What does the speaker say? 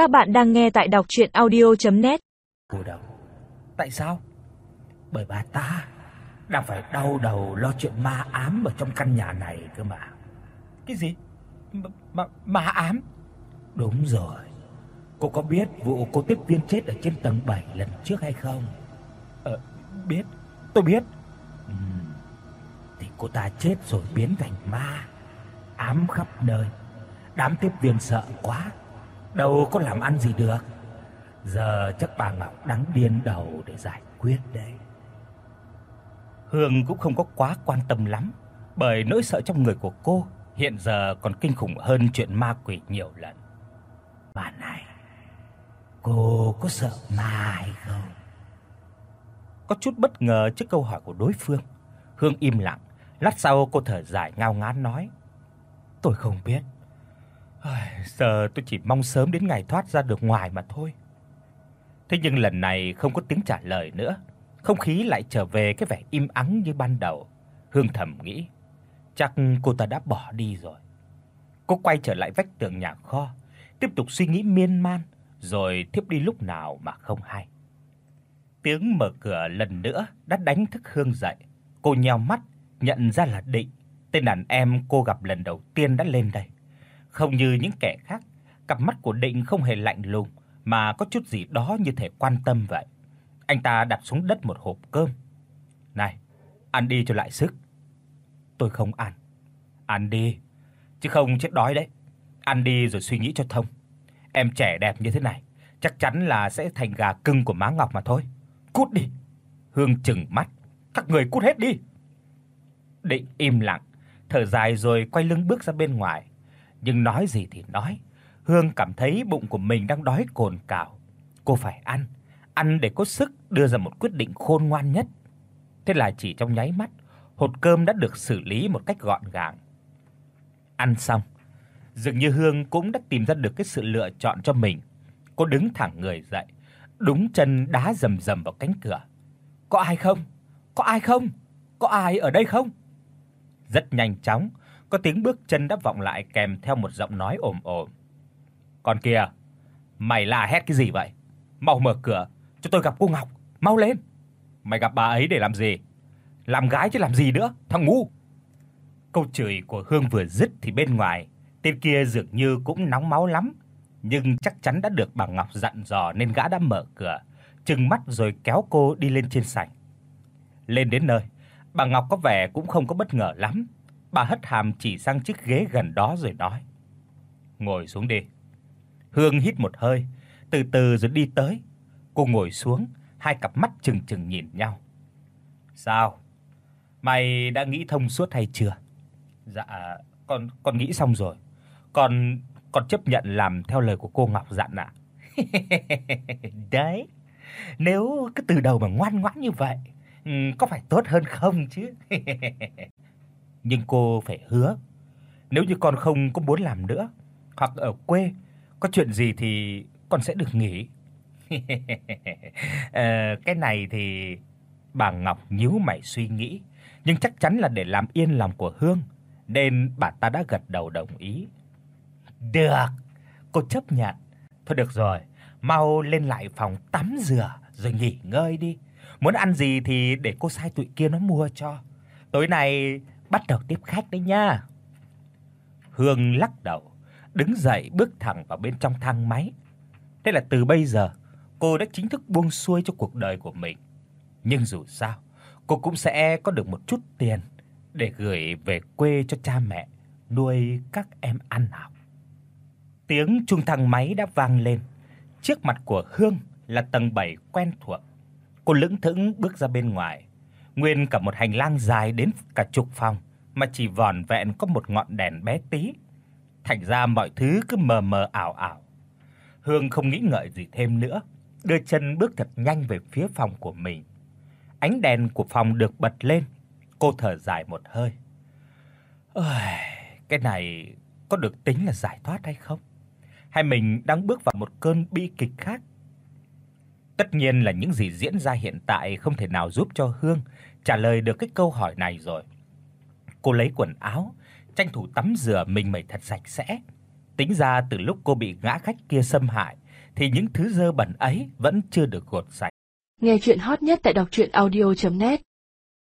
Các bạn đang nghe tại đọc audio net Cô đâu? Tại sao? Bởi bà ta đang phải đau đầu lo chuyện ma ám ở trong căn nhà này cơ mà. Cái gì? Ma ma ám? Đúng rồi. Cô có biết vụ cô tiếp viên chết ở trên tầng 7 lần trước hay không? Ờ biết, tôi biết. Ừ. Thì cô ta chết rồi biến thành ma, ám khắp nơi. Đám tiếp viên sợ quá, đâu có làm ăn gì được. Giờ chắc bà Ngọc đang điên đầu để giải quyết đây. Hương cũng không có quá quan tâm lắm, bởi nỗi sợ trong người của cô hiện giờ còn kinh khủng hơn chuyện ma quỷ nhiều lần. Bà này, cô có sợ ma hay không? Có chút bất ngờ trước câu hỏi của đối phương, Hương im lặng, lát sau cô thở dài ngao ngán nói: "Tôi không biết. Ai, giờ tôi chỉ mong sớm đến ngày thoát ra được ngoài mà thôi." Thế nhưng lần này không có tiếng trả lời nữa, không khí lại trở về cái vẻ im ắng như ban đầu. Hương thầm nghĩ, chắc cô ta đã bỏ đi rồi. Cô quay trở lại vách tường nhà kho, tiếp tục suy nghĩ miên man rồi thiếp đi lúc nào mà không hay. Tiếng mở cửa lần nữa đã đánh thức Hương dậy. Cô nheo mắt, nhận ra là Định, tên đàn em cô gặp lần đầu tiên đã lên đây. Không như những kẻ khác, cặp mắt của Định không hề lạnh lùng mà có chút gì đó như thể quan tâm vậy. Anh ta đặt xuống đất một hộp cơm. "Này, ăn đi cho lại sức." "Tôi không ăn." "Ăn đi, chứ không chết đói đấy. Ăn đi rồi suy nghĩ cho thông. Em trẻ đẹp như thế này, chắc chắn là sẽ thành gà cưng của má Ngọc mà thôi. Cút đi." Hương trừng mắt, "Các người cút hết đi." Định im lặng, thở dài rồi quay lưng bước ra bên ngoài. Nhưng nói gì thì nói, Hương cảm thấy bụng của mình đang đói cồn cào. Cô phải ăn, ăn để có sức đưa ra một quyết định khôn ngoan nhất. Thế là chỉ trong nháy mắt, hột cơm đã được xử lý một cách gọn gàng. Ăn xong, dường như Hương cũng đã tìm ra được cái sự lựa chọn cho mình. Cô đứng thẳng người dậy, đúng chân đá rầm rầm vào cánh cửa. Có ai không? Có ai không? Có ai ở đây không? Rất nhanh chóng, có tiếng bước chân đáp vọng lại kèm theo một giọng nói ồm ồm. "Con kia, mày la hét cái gì vậy? Mau mở cửa, cho tôi gặp cô Ngọc, mau lên. Mày gặp bà ấy để làm gì? Làm gái chứ làm gì nữa, thằng ngu." Câu chửi của Hương vừa dứt thì bên ngoài, tên kia dường như cũng nóng máu lắm, nhưng chắc chắn đã được bà Ngọc dặn dò nên gã đã mở cửa, trừng mắt rồi kéo cô đi lên trên sảnh. Lên đến nơi, bà Ngọc có vẻ cũng không có bất ngờ lắm. Bà hất hàm chỉ sang chiếc ghế gần đó rồi nói: "Ngồi xuống đi." Hương hít một hơi, từ từ rồi đi tới. Cô ngồi xuống, hai cặp mắt trừng trừng nhìn nhau. "Sao? Mày đã nghĩ thông suốt hay chưa?" "Dạ, con con nghĩ xong rồi. Con con chấp nhận làm theo lời của cô Ngọc dặn ạ." Đấy. Nếu cứ từ đầu mà ngoan ngoãn như vậy, ừ, có phải tốt hơn không chứ? Nhưng cô phải hứa, nếu như con không có muốn làm nữa, hoặc ở quê có chuyện gì thì con sẽ được nghỉ. ờ, cái này thì bà Ngọc nhíu mày suy nghĩ, nhưng chắc chắn là để làm yên lòng của Hương, nên bà ta đã gật đầu đồng ý. Được, cô chấp nhận. Thôi được rồi, mau lên lại phòng tắm rửa rồi nghỉ ngơi đi. Muốn ăn gì thì để cô sai tụi kia nó mua cho. Tối nay bắt đầu tiếp khách đấy nha. Hương lắc đầu, đứng dậy bước thẳng vào bên trong thang máy. Thế là từ bây giờ, cô đã chính thức buông xuôi cho cuộc đời của mình. Nhưng dù sao, cô cũng sẽ có được một chút tiền để gửi về quê cho cha mẹ nuôi các em ăn học. Tiếng chuông thang máy đã vang lên. Trước mặt của Hương là tầng 7 quen thuộc. Cô lững thững bước ra bên ngoài. Nguyên cả một hành lang dài đến cả chục phòng mà chỉ vỏn vẹn có một ngọn đèn bé tí. Thành ra mọi thứ cứ mờ mờ ảo ảo. Hương không nghĩ ngợi gì thêm nữa, đưa chân bước thật nhanh về phía phòng của mình. Ánh đèn của phòng được bật lên, cô thở dài một hơi. Ôi, cái này có được tính là giải thoát hay không? Hay mình đang bước vào một cơn bi kịch khác? Tất nhiên là những gì diễn ra hiện tại không thể nào giúp cho Hương trả lời được cái câu hỏi này rồi. Cô lấy quần áo, tranh thủ tắm rửa mình mẩy thật sạch sẽ. Tính ra từ lúc cô bị gã khách kia xâm hại thì những thứ dơ bẩn ấy vẫn chưa được gột sạch. Nghe truyện hot nhất tại doctruyenaudio.net